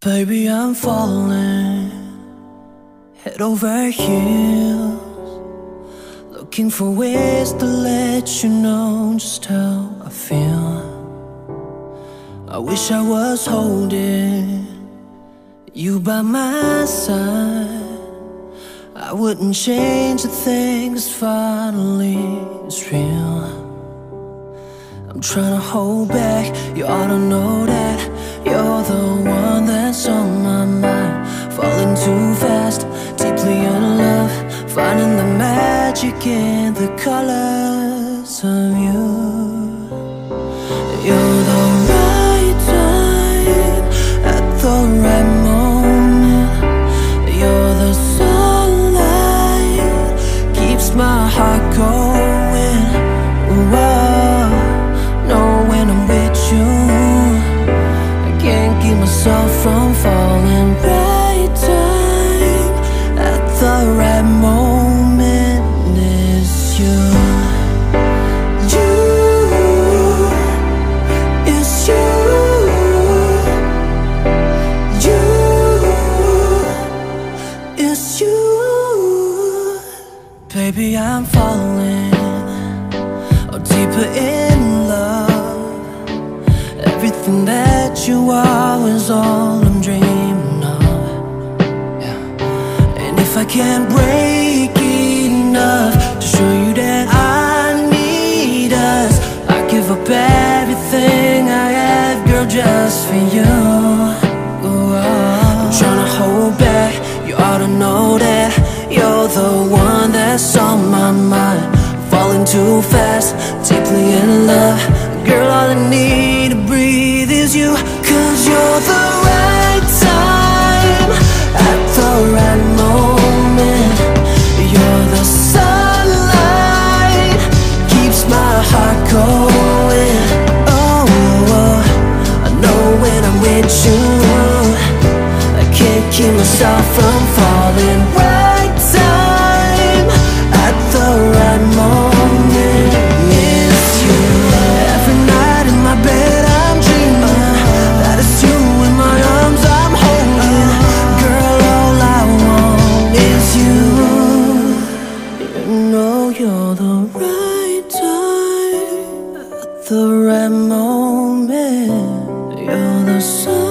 Baby, I'm falling head over heels, looking for ways to let you know just how I feel. I wish I was holding you by my side. I wouldn't change a thing, cause finally it's real. I'm trying to hold back, you ought to know that magic in the colors of you. You're the right time at the right moment. You're the sunlight, keeps my heart going. Baby, I'm falling oh, deeper in love. Everything that you are is all I'm dreaming of. And if I can't break enough to show you that I need us, I give up everything I have, girl, just for you. Ooh, oh. I'm trying to hold back. You ought to know that you're the one too fast, deeply in love. Girl, all I need to breathe is you. Cause you're the right time at the right moment. You're the sunlight, keeps my heart going. Oh, I know when I'm with you, I can't keep myself from falling. Right time the right moment. You're the sun.